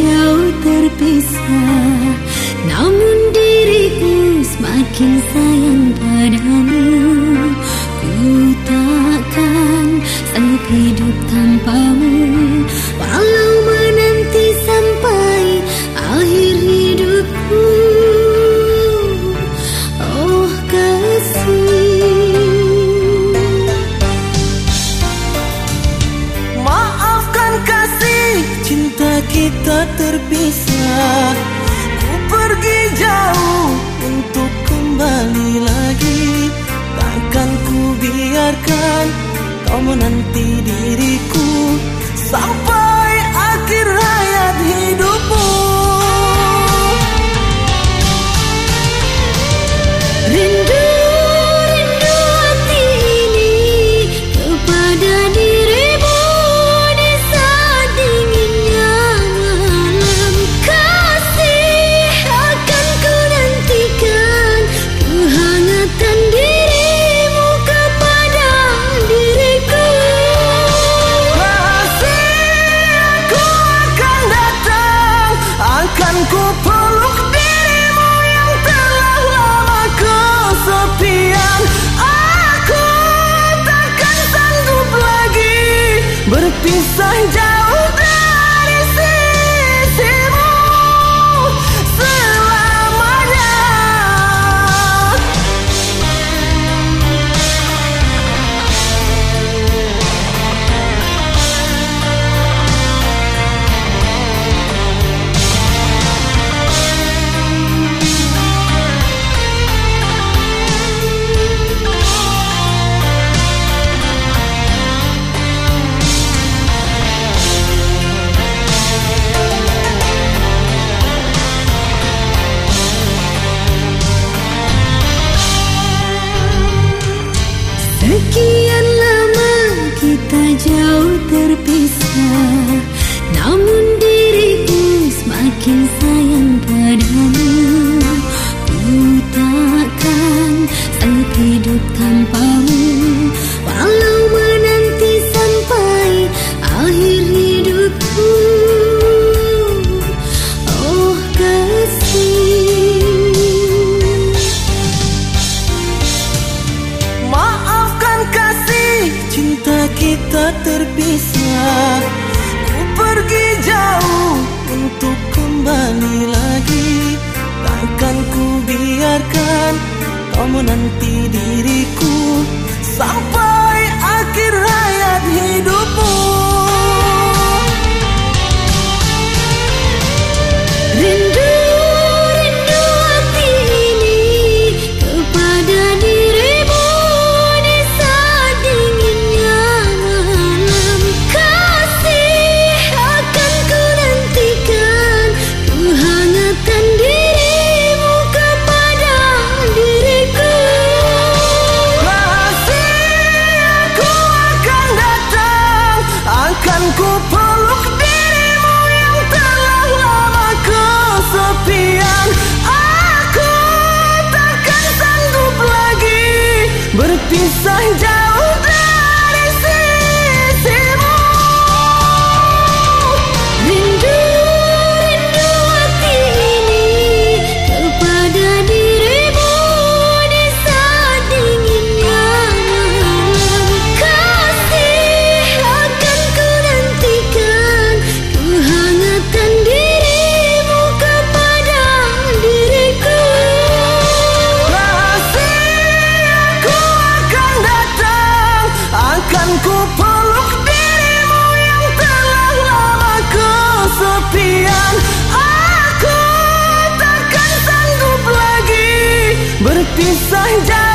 jauh terpisah. Namun diriku semakin sayang padamu. Ku takkan sanggup hidup tanpamu. Walau berpisah jauh 那么 untuk kembali lagi. Takkan ku biarkan kau menanti diriku. Sampai pisah jalan